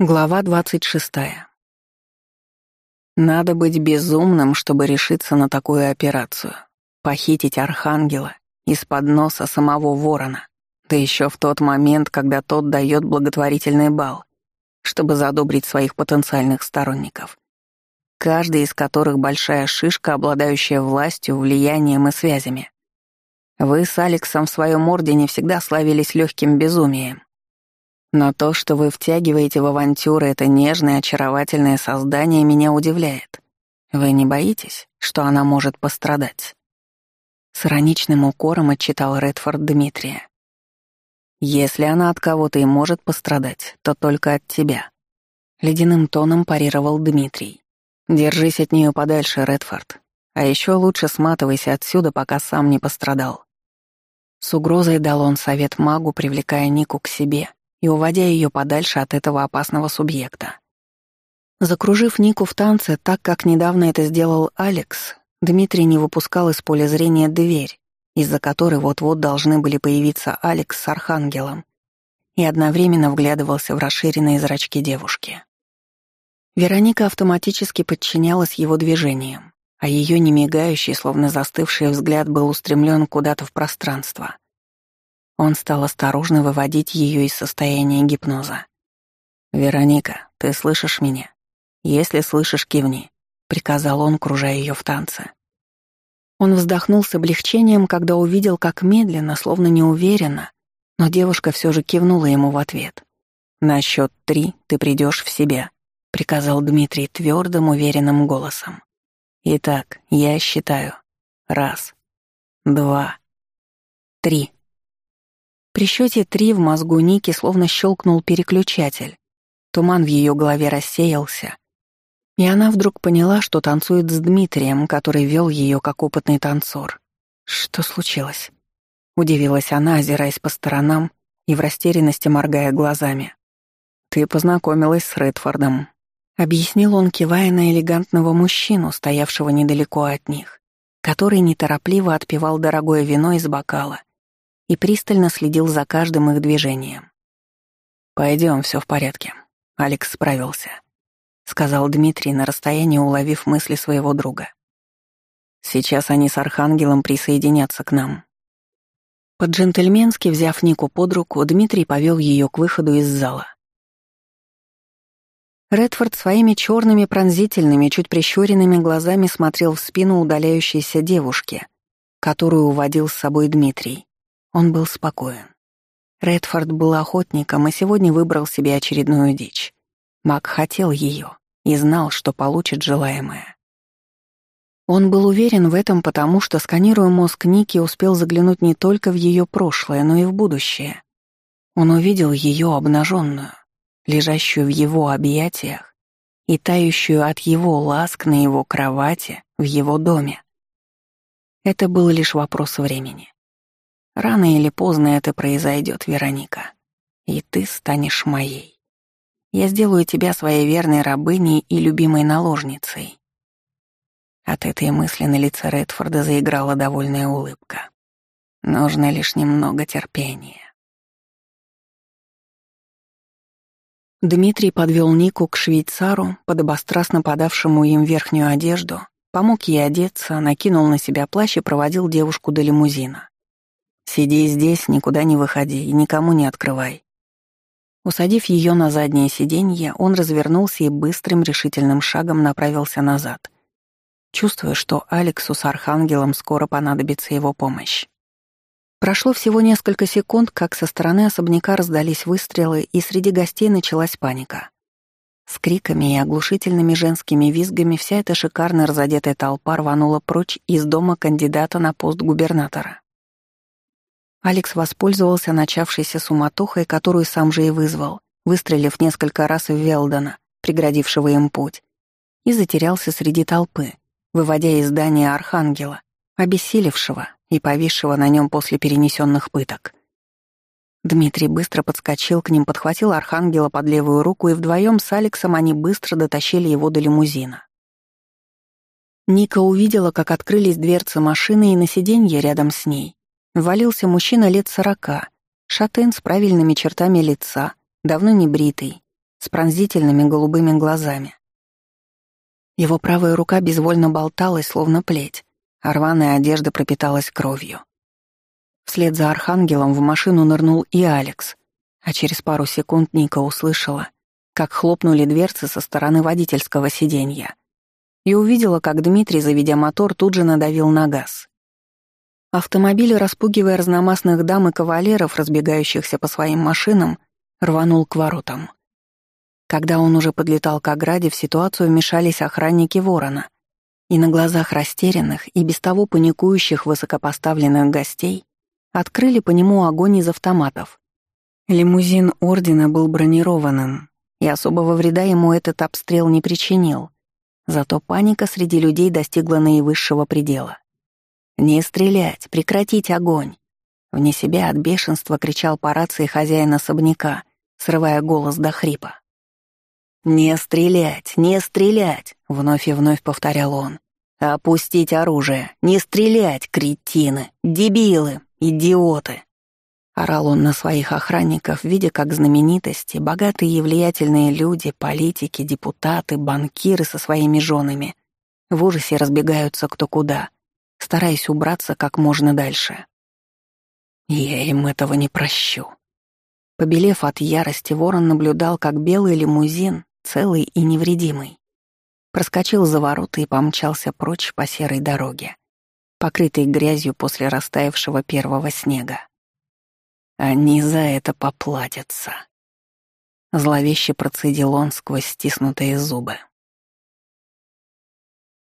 Глава двадцать шестая. Надо быть безумным, чтобы решиться на такую операцию. Похитить Архангела из-под носа самого ворона. Да еще в тот момент, когда тот дает благотворительный бал, чтобы задобрить своих потенциальных сторонников. Каждый из которых большая шишка, обладающая властью, влиянием и связями. Вы с Алексом в своем ордене всегда славились легким безумием. Но то, что вы втягиваете в авантюры это нежное, очаровательное создание, меня удивляет. Вы не боитесь, что она может пострадать?» С ироничным укором отчитал Редфорд Дмитрия. «Если она от кого-то и может пострадать, то только от тебя», — ледяным тоном парировал Дмитрий. «Держись от нее подальше, Редфорд. А еще лучше сматывайся отсюда, пока сам не пострадал». С угрозой дал он совет магу, привлекая Нику к себе и уводя ее подальше от этого опасного субъекта. Закружив Нику в танце так, как недавно это сделал Алекс, Дмитрий не выпускал из поля зрения дверь, из-за которой вот-вот должны были появиться Алекс с Архангелом, и одновременно вглядывался в расширенные зрачки девушки. Вероника автоматически подчинялась его движениям, а ее немигающий, словно застывший взгляд был устремлен куда-то в пространство — он стал осторожно выводить ее из состояния гипноза. «Вероника, ты слышишь меня? Если слышишь, кивни», — приказал он, кружая ее в танце. Он вздохнул с облегчением, когда увидел, как медленно, словно неуверенно, но девушка все же кивнула ему в ответ. «На счет три ты придешь в себя», — приказал Дмитрий твердым, уверенным голосом. «Итак, я считаю. Раз, два, три». При счете три в мозгу Ники словно щелкнул переключатель. Туман в ее голове рассеялся. И она вдруг поняла, что танцует с Дмитрием, который вел ее как опытный танцор. Что случилось? Удивилась она, озираясь по сторонам и в растерянности моргая глазами. «Ты познакомилась с Редфордом», — объяснил он, кивая на элегантного мужчину, стоявшего недалеко от них, который неторопливо отпивал дорогое вино из бокала и пристально следил за каждым их движением. Пойдем, все в порядке. Алекс справился», — сказал Дмитрий на расстоянии, уловив мысли своего друга. «Сейчас они с Архангелом присоединятся к нам». По-джентльменски, взяв Нику под руку, Дмитрий повел ее к выходу из зала. Редфорд своими черными пронзительными, чуть прищуренными глазами смотрел в спину удаляющейся девушки, которую уводил с собой Дмитрий. Он был спокоен. Редфорд был охотником и сегодня выбрал себе очередную дичь. Мак хотел ее и знал, что получит желаемое. Он был уверен в этом, потому что, сканируя мозг Ники, успел заглянуть не только в ее прошлое, но и в будущее. Он увидел ее обнаженную, лежащую в его объятиях и тающую от его ласк на его кровати в его доме. Это был лишь вопрос времени. Рано или поздно это произойдет, Вероника. И ты станешь моей. Я сделаю тебя своей верной рабыней и любимой наложницей. От этой мысли на лице Редфорда заиграла довольная улыбка. Нужно лишь немного терпения. Дмитрий подвел Нику к швейцару, подобострастно подавшему им верхнюю одежду, помог ей одеться, накинул на себя плащ и проводил девушку до лимузина. Сиди здесь, никуда не выходи и никому не открывай. Усадив ее на заднее сиденье, он развернулся и быстрым решительным шагом направился назад, чувствуя, что Алексу с Архангелом скоро понадобится его помощь. Прошло всего несколько секунд, как со стороны особняка раздались выстрелы, и среди гостей началась паника. С криками и оглушительными женскими визгами вся эта шикарно разодетая толпа рванула прочь из дома кандидата на пост губернатора. Алекс воспользовался начавшейся суматохой, которую сам же и вызвал, выстрелив несколько раз в Велдона, преградившего им путь, и затерялся среди толпы, выводя из здания Архангела, обессилевшего и повисшего на нем после перенесенных пыток. Дмитрий быстро подскочил к ним, подхватил Архангела под левую руку, и вдвоем с Алексом они быстро дотащили его до лимузина. Ника увидела, как открылись дверцы машины, и на сиденье рядом с ней валился мужчина лет сорока, шатен с правильными чертами лица, давно не бритый, с пронзительными голубыми глазами. Его правая рука безвольно болталась, словно плеть, а рваная одежда пропиталась кровью. Вслед за архангелом в машину нырнул и Алекс, а через пару секунд Ника услышала, как хлопнули дверцы со стороны водительского сиденья и увидела, как Дмитрий, заведя мотор, тут же надавил на газ. Автомобиль, распугивая разномастных дам и кавалеров, разбегающихся по своим машинам, рванул к воротам. Когда он уже подлетал к ограде, в ситуацию вмешались охранники ворона, и на глазах растерянных и без того паникующих высокопоставленных гостей открыли по нему огонь из автоматов. Лимузин Ордена был бронированным, и особого вреда ему этот обстрел не причинил, зато паника среди людей достигла наивысшего предела. «Не стрелять! Прекратить огонь!» Вне себя от бешенства кричал по рации хозяин особняка, срывая голос до хрипа. «Не стрелять! Не стрелять!» — вновь и вновь повторял он. «Опустить оружие! Не стрелять, кретины! Дебилы! Идиоты!» Орал он на своих охранников, видя, как знаменитости, богатые и влиятельные люди, политики, депутаты, банкиры со своими женами в ужасе разбегаются кто куда — стараясь убраться как можно дальше. Я им этого не прощу. Побелев от ярости, ворон наблюдал, как белый лимузин, целый и невредимый, проскочил за ворота и помчался прочь по серой дороге, покрытой грязью после растаявшего первого снега. Они за это поплатятся. Зловеще процедил он сквозь стиснутые зубы.